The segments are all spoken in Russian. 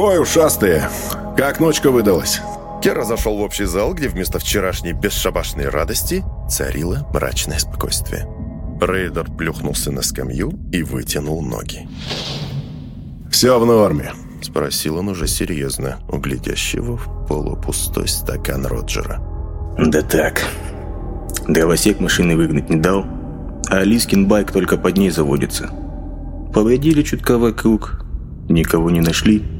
«Хой, ушастые! Как ночка выдалась?» Кера зашел в общий зал, где вместо вчерашней бесшабашной радости царило мрачное спокойствие. Рейдер плюхнулся на скамью и вытянул ноги. «Все в норме», — спросил он уже серьезно, у глядящего в полупустой стакан Роджера. «Да так. Дровосек машины выгнать не дал, а Алискин байк только под ней заводится. Побродили чутка вокруг, никого не нашли,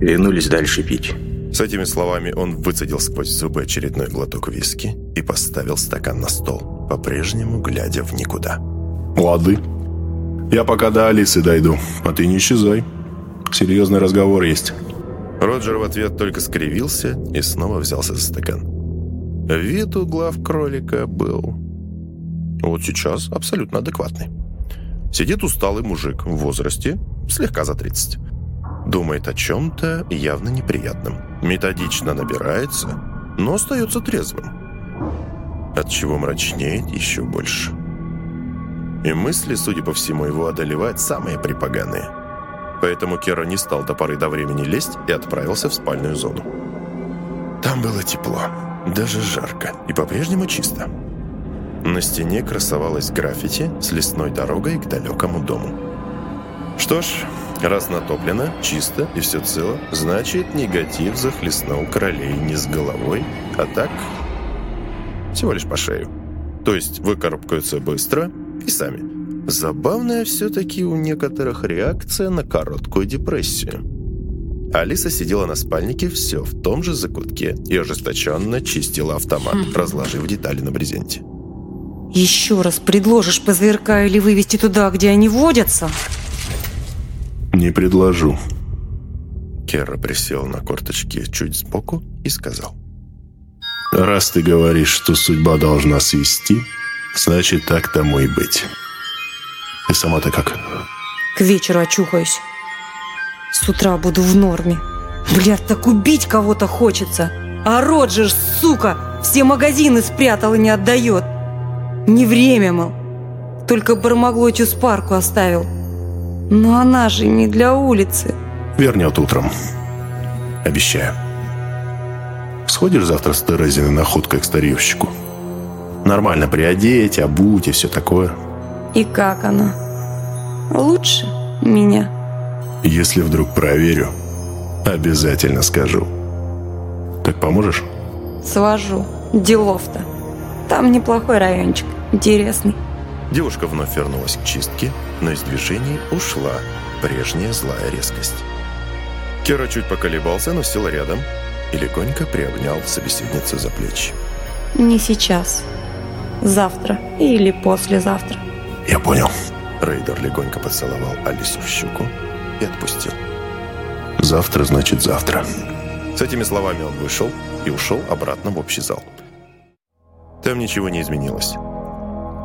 вернулись дальше пить». С этими словами он выцедил сквозь зубы очередной глоток виски и поставил стакан на стол, по-прежнему глядя в никуда. «Лады. Я пока до Алисы дойду, а ты не исчезай. Серьезный разговор есть». Роджер в ответ только скривился и снова взялся за стакан. Вид у глав кролика был... Вот сейчас абсолютно адекватный. Сидит усталый мужик в возрасте, слегка за 30. Думает о чем-то явно неприятном. Методично набирается, но остается трезвым. От чего мрачнеет еще больше. И мысли, судя по всему, его одолевают самые припоганые. Поэтому Кера не стал до поры до времени лезть и отправился в спальную зону. Там было тепло, даже жарко и по-прежнему чисто. На стене красовалось граффити с лесной дорогой к далекому дому. Что ж, раз натоплено, чисто и все цело, значит, негатив захлестнул королей не с головой, а так всего лишь по шею. То есть выкарабкаются быстро и сами. Забавная все-таки у некоторых реакция на короткую депрессию. Алиса сидела на спальнике все в том же закутке и ожесточенно чистила автомат, хм. разложив детали на брезенте. «Еще раз предложишь ПЗРК или вывести туда, где они водятся?» «Не предложу». Керра присел на корточки чуть сбоку и сказал. «Раз ты говоришь, что судьба должна свести, значит, так тому и быть». И сама-то как? К вечеру очухаюсь. С утра буду в норме. Блядь, так убить кого-то хочется. А Роджер, сука, все магазины спрятал и не отдает. Не время, мол. Только Бармаглотью с парку оставил. Но она же не для улицы. Вернет утром. Обещаю. Сходишь завтра с Терезиной находкой к старьевщику? Нормально приодеть, обуть и все такое. И как она? Лучше меня? Если вдруг проверю, обязательно скажу. Так поможешь? Свожу. Делов-то. Там неплохой райончик. Интересный. Девушка вновь вернулась к чистке, но из движения ушла прежняя злая резкость. Кера чуть поколебался, но сел рядом и легонько приобнял собеседницу за плечи. Не сейчас. Завтра или послезавтра. Я понял. Рейдер легонько поцеловал Алису в щеку и отпустил. Завтра значит завтра. С этими словами он вышел и ушел обратно в общий зал. Там ничего не изменилось.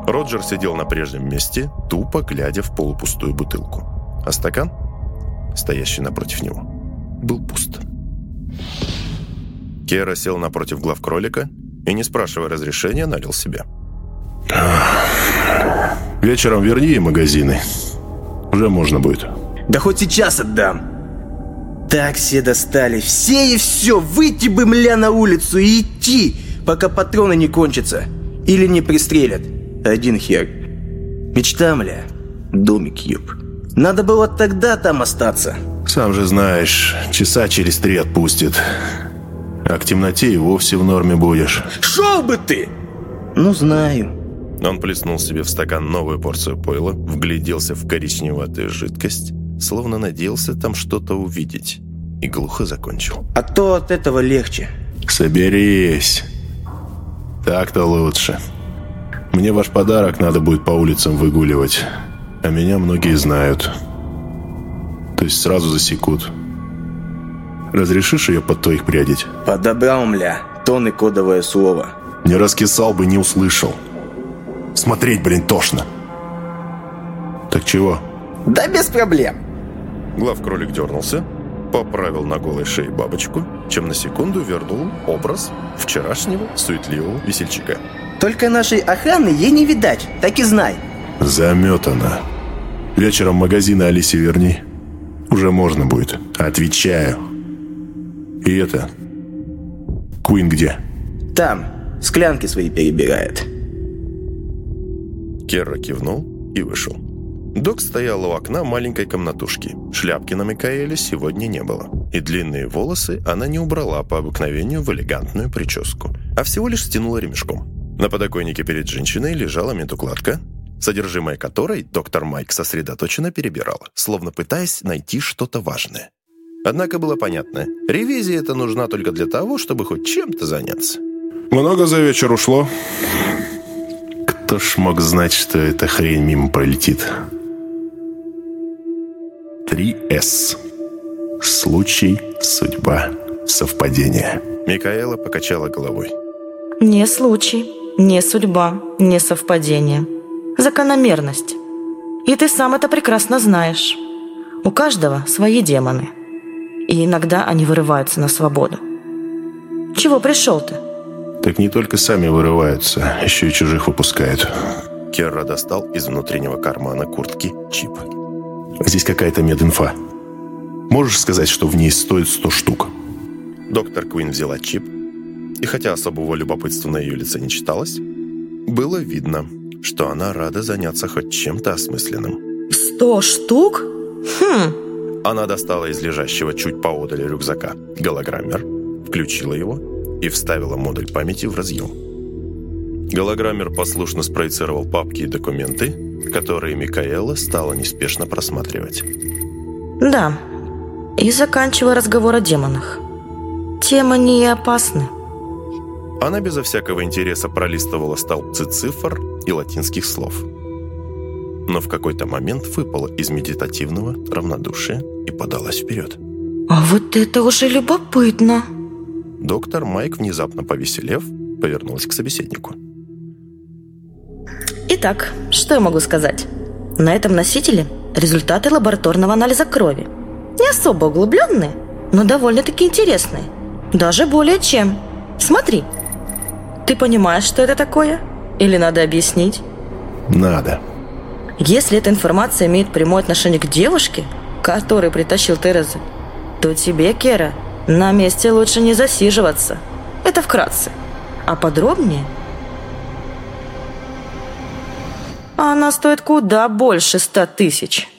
Роджер сидел на прежнем месте, тупо глядя в полупустую бутылку. А стакан, стоящий напротив него, был пуст. Кера сел напротив глав кролика и, не спрашивая разрешения, налил себе. Вечером верни магазины. Уже можно будет. Да хоть сейчас отдам. Так все достали. Все и все. Выйти бы, мля, на улицу и идти, пока патроны не кончатся. Или не пристрелят. Один хер. Мечта, мля. Домик, ёб. Надо было тогда там остаться. Сам же знаешь, часа через три отпустит. А к темноте и вовсе в норме будешь. Шел бы ты! Ну, знаю. Он плеснул себе в стакан новую порцию пойла, вгляделся в коричневатую жидкость, словно надеялся там что-то увидеть, и глухо закончил. «А то от этого легче». «Соберись. Так-то лучше. Мне ваш подарок надо будет по улицам выгуливать, а меня многие знают. То есть сразу засекут. Разрешишь ее под твоих прядить?» «Подобрал, мля. Тон и кодовое слово». «Не раскисал бы, не услышал». Смотреть, блин, тошно. Так чего? Да без проблем. Глав кролик дернулся, поправил на голой шее бабочку, чем на секунду вернул образ вчерашнего суетливого весельчака. Только нашей охраны ей не видать, так и знай. Заметана. Вечером магазины Алисе верни. Уже можно будет. Отвечаю. И это... Куин где? Там. Склянки свои перебирает. Керра кивнул и вышел. Док стоял у окна маленькой комнатушки. Шляпки на Микаэле сегодня не было. И длинные волосы она не убрала по обыкновению в элегантную прическу, а всего лишь стянула ремешком. На подоконнике перед женщиной лежала медукладка, содержимое которой доктор Майк сосредоточенно перебирал, словно пытаясь найти что-то важное. Однако было понятно, ревизия это нужна только для того, чтобы хоть чем-то заняться. Много за вечер ушло. Кто ж мог знать, что эта хрень мимо пролетит? 3С. Случай, судьба, совпадение. Микаэла покачала головой. Не случай, не судьба, не совпадение. Закономерность. И ты сам это прекрасно знаешь. У каждого свои демоны. И иногда они вырываются на свободу. Чего пришел ты? Так не только сами вырываются, еще и чужих выпускают. Керра достал из внутреннего кармана куртки чип. Здесь какая-то мединфа. Можешь сказать, что в ней стоит 100 штук? Доктор Куин взяла чип, и хотя особого любопытства на ее лице не читалось, было видно, что она рада заняться хоть чем-то осмысленным. Сто штук? Хм, Она достала из лежащего чуть поодаль рюкзака голограммер, включила его и вставила модуль памяти в разъем. Голограммер послушно спроецировал папки и документы, которые Микаэла стала неспешно просматривать. да. И заканчивая разговор о демонах. Темы не опасны. Она безо всякого интереса пролистывала столбцы цифр и латинских слов. Но в какой-то момент выпала из медитативного равнодушия и подалась вперед. А вот это уже любопытно. Доктор Майк, внезапно повеселев, повернулась к собеседнику. Итак, что я могу сказать? На этом носителе результаты лабораторного анализа крови. Не особо углубленные, но довольно-таки интересные. Даже более чем. Смотри. Ты понимаешь, что это такое? Или надо объяснить? Надо. Если эта информация имеет прямое отношение к девушке, которую притащил Тереза, то тебе, Кера, на месте лучше не засиживаться. Это вкратце. А подробнее? Она стоит куда больше ста тысяч.